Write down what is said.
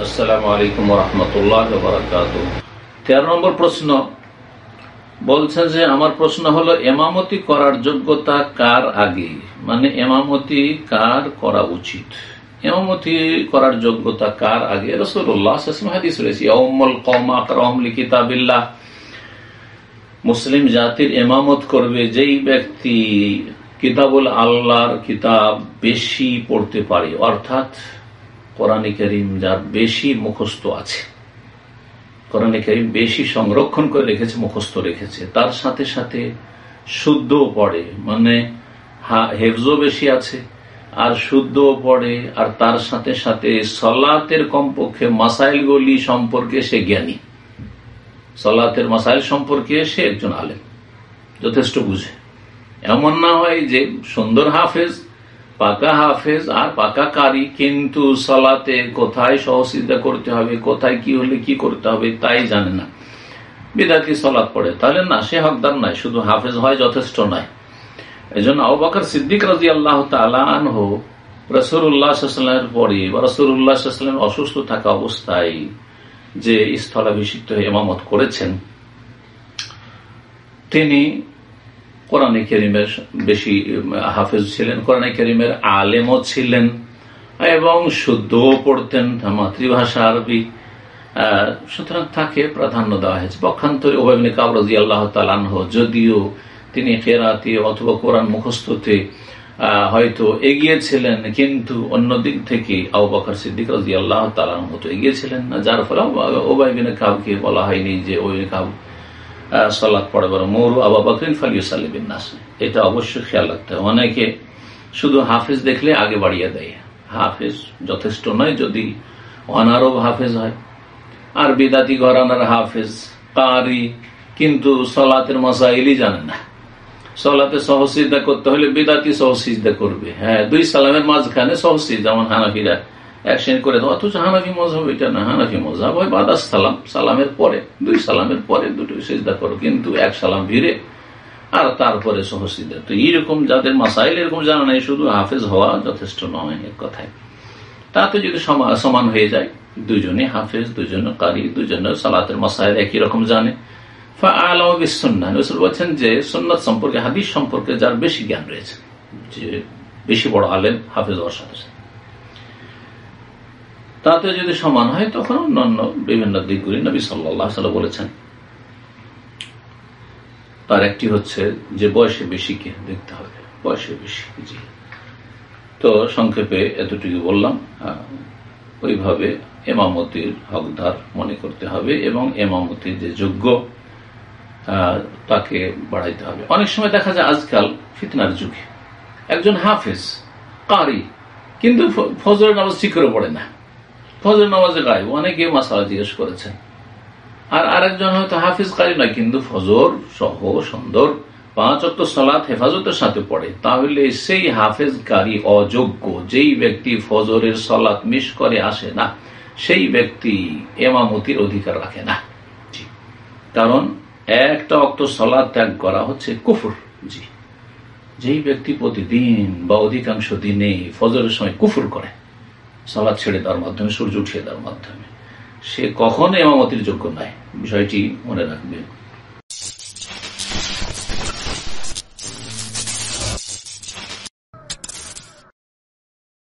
আসসালামু আলাইকুম রহমতুল্লাহ বারাকাত তেরো নম্বর প্রশ্ন যে আমার প্রশ্ন হলো, এমামতি করার যোগ্যতা কার আগে? মানে এমামতি কার করা উচিত? এমামতি করার যোগ্যতা কার আগে? রসুল্লাহ মুসলিম জাতির এমামত করবে যেই ব্যক্তি কিতাবুল আল্লাহর কিতাব বেশি পড়তে পারে। অর্থাৎ কোরআন করিম যার বেশি মুখস্থ আছে। কোরআন করিম বেশি সংরক্ষণ করে রেখেছে, মুখস্থ রেখেছে। তার সাথে সাথে শুদ্ধও পড়ে মানে হেফজও বেশি আছে, আর শুদ্ধও পড়ে, আর তার সাথে সাথে সলাতের কমপক্ষে মাসাইলগুলি সম্পর্কে সে জ্ঞানী। সলাতের মাসাইল সম্পর্কে সে একজন আলেম, যথেষ্ট বুঝে। এমন না হয় যে সুন্দর হাফেজ পাকা হাফেজ আর পাকা কারি, কিন্তু সলাতে কোথায় সহসিদ্ধা করতে হবে, কোথায় কি হলে কি করতে হবে তাই জানে না। বিদাতি সলাৎ পড়ে। তাহলে না, সে হকদার নাই শুধু হাফেজ হয় যথেষ্ট নাই এই জন্য আবাকর সিদ্দিক রাজি আল্লাহ তালানহ রসুল্লাহামের পরে বা রসুল্লাহাম অসুস্থ থাকা অবস্থায় যে স্থলাভিষিক্ত হয়ে এমামত করেছেন, তিনি কোরআন করিমের বেশি হাফেজ ছিলেন, কোরআনে করিমের আলেমও ছিলেন, এবং শুদ্ধও পড়তেন, মাতৃভাষা আরবি সুতরাং তাকে প্রাধান্য দেওয়া হয়েছে। পক্ষান্তরে ওবাবিন কাবরাজি আল্লাহ তালানহ যদিও তিনি ফেরাতে অথবা কোরআন মুখস্থতে হয়তো এগিয়েছিলেন, কিন্তু অন্য দিক থেকে আবু বকর সিদ্দিক রাজি আল্লাহ তালান মতো এগিয়েছিলেন না, যার ফলে ওবাইবিন কাবকে বলা হয়নি যে ওই কাব সলাৎ পড়াবার মৌরু আবা বকরিন ফালিউ সালিবিন নাস এটা অবশ্যই খেয়াল রাখতে হবে। অনেকে শুধু হাফেজ দেখলে আগে বাড়িয়ে দেয়। হাফেজ যথেষ্ট নয় যদি অনারব হাফেজ হয়। আর বিদাতি ঘরানার হাফেজ, কারি, কিন্তু সলাতের মশাইলই জানে না। সলাতে সহসিদ্ধা করতে হলে বিদাতি সহসিদ্ধা করবে। হ্যাঁ দুই সালামের মাঝখানে সহসিদ যেমন হানাফিরা এক শ্রেণি করে দেওয়া অথচ হানাফি মজাব এটা না, হানাফি মজাব হয় বাদাস সালাম, সালামের পরে, দুই সালামের পরে দুটো সিজদা করো, কিন্তু এক সালাম ভিড়ে আর তারপরে সহসিদ্ধা তো এইরকম যাদের মাসাইল, এরকম জানা নাই, শুধু হাফেজ হওয়া যথেষ্ট নয় এক কথায়। তাতে যদি সমান হয়ে যায়, দুজনে হাফেজ, দুজনে কারি, দুজনে সালাতের মাসাইল একই রকম জানে। বলছেন যে সন্ন্যত সম্পর্কে, হাদিস সম্পর্কে যার বেশি জ্ঞান রয়েছে, যে বেশি বড় আলেম হাফেজ হওয়ার সাথে সাথে। তাতে যদি সমান হয়, তখন অন্যান্য বিভিন্ন দিকগুলি নবী সাল্লাহ বলেছেন। তার একটি হচ্ছে যে, বয়সে বেশিকে দেখতে হবে, বয়সে বেশি তো সংক্ষেপে এতটুকু বললাম ওইভাবে এমামতির হকদার মনে করতে হবে এবং এমামতির যে যোগ্য তাকে বাড়াইতে হবে। অনেক সময় দেখা যায় আজকাল ফিতনার যুগে, একজন হাফেজ, কারি, কিন্তু ফজরের নামাজ করে পড়ে না। ফজর নামাজে গায়ে অনেকে মাসালা জিজ্ঞেস করেছেন। আর আরেকজন হয়তো হাফিজ কারি নয়, কিন্তু ফজর সহ সুন্দর পাঁচ অক্ট সলাৎ হেফাজতের সাথে পড়ে। তাহলে সেই হাফেজ কারি অযোগ্য, যেই ব্যক্তি ফজরের সলাৎ মিস করে আসে না, সেই ব্যক্তি এমামতির অধিকার রাখে না। কারণ একটা অক্ত সলাদ ত্যাগ করা হচ্ছে কুফুর। জি। যেই ব্যক্তি প্রতিদিন বা অধিকাংশ দিনে ফজরের সময় কুফুর করে। সলাদ ছেড়ে দেওয়ার মাধ্যমে, সূর্য উঠিয়ে দেওয়ার মাধ্যমে। সে কখনো এমামতির যোগ্য নয়। বিষয়টি মনে রাখবে